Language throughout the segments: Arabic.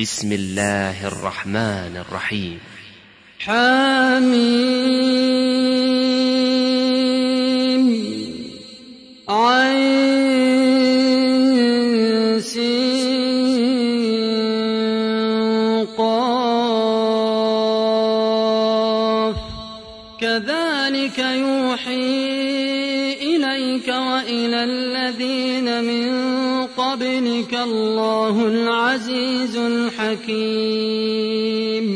بسم الله الرحمن الرحيم. حميم. الحكيم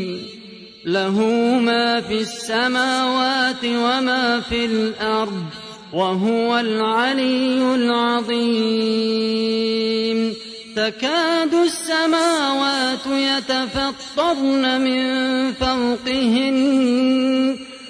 له ما في السماوات وما في الأرض وهو العلي العظيم. تكاد السماوات يتفطرن من فوقهن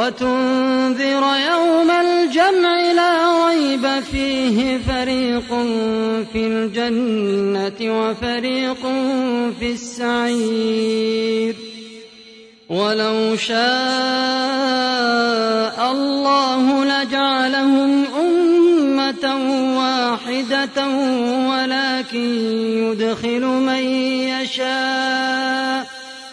وتنذر يوم الجمع لا ريب فيه فريق في الجنة وفريق في السعير. ولو شاء الله لجعلهم أمة واحدة ولكن يدخل من يشاء.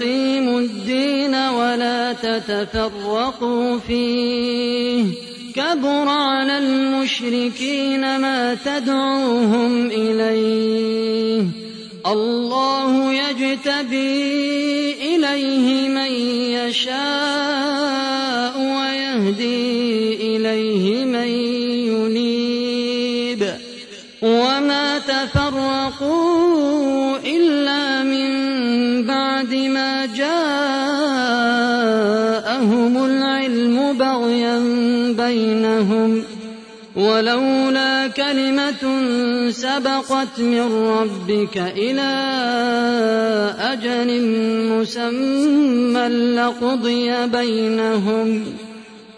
أن أقيموا الدين ولا تتفرقوا فيه. كبر على المشركين ما تدعوهم إليه. الله يجتبي إليه من يشاء. سبقت من ربك إلى أجل مسمى لقضي بينهم.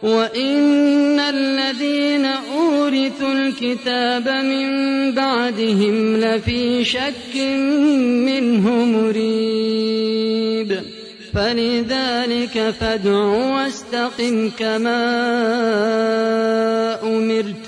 وإن الذين أورثوا الكتاب من بعدهم لفي شك منه مريب. فلذلك فادع واستقم كما أمرت.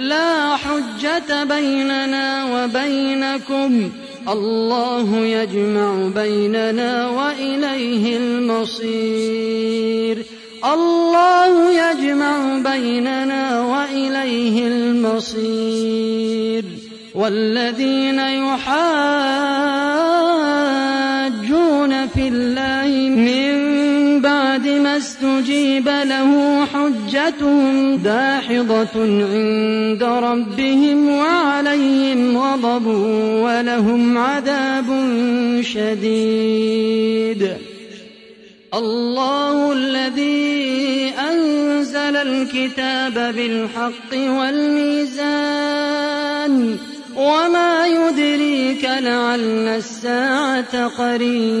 لا حجة بيننا وبينكم. الله يجمع بيننا وإليه المصير. الله يجمع بيننا وإليه المصير. والذين يحاجون في الله ما استجيب له حجتهم داحضة عند ربهم وعليهم غضب ولهم عذاب شديد. الله الذي أنزل الكتاب بالحق والميزان. وما يدريك لعل الساعة قريب.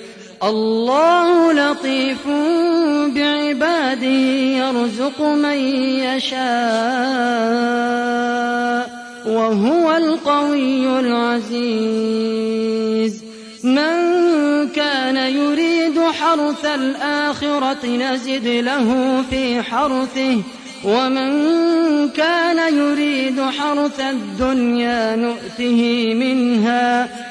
الله لطيف بعباده يرزق من يشاء وهو القوي العزيز. من كان يريد حرث الآخرة نزد له في حرثه ومن كان يريد حرث الدنيا نؤته منها.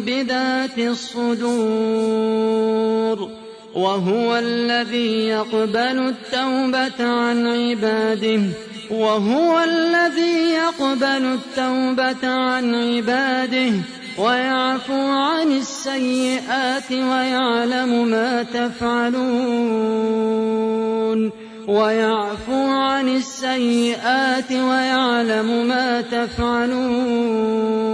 بذات الصدور وهو الذي يقبل التوبة عن عباده وهو الذي يقبل التوبة عن عباده ويعفو عن السيئات ويعلم ما تفعلون ويعفو عن السيئات ويعلم ما تفعلون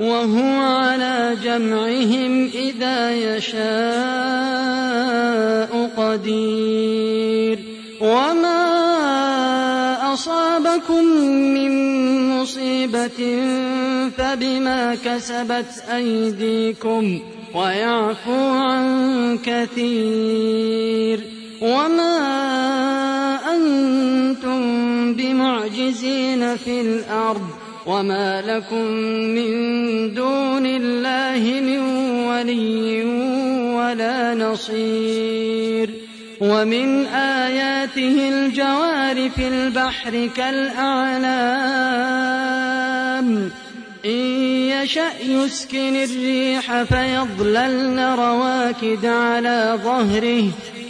وهو على جمعهم إذا يشاء قدير. وما أصابكم من مصيبة فبما كسبت أيديكم ويعفو عن كثير. وما أنتم بمعجزين في الأرض وما لكم من دون الله من ولي ولا نصير ومن آياته الجوار في البحر كالأعلام إن يشأ يسكن الريح فيظللن رواكد على ظهره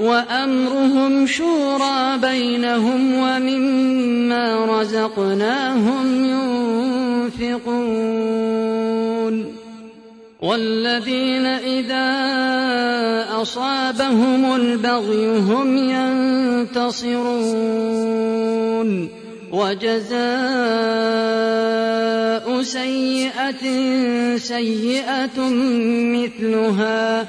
وأمرهم شورى بينهم ومما رزقناهم ينفقون. والذين إذا أصابهم البغي هم ينتصرون. وجزاء سيئة سيئة مثلها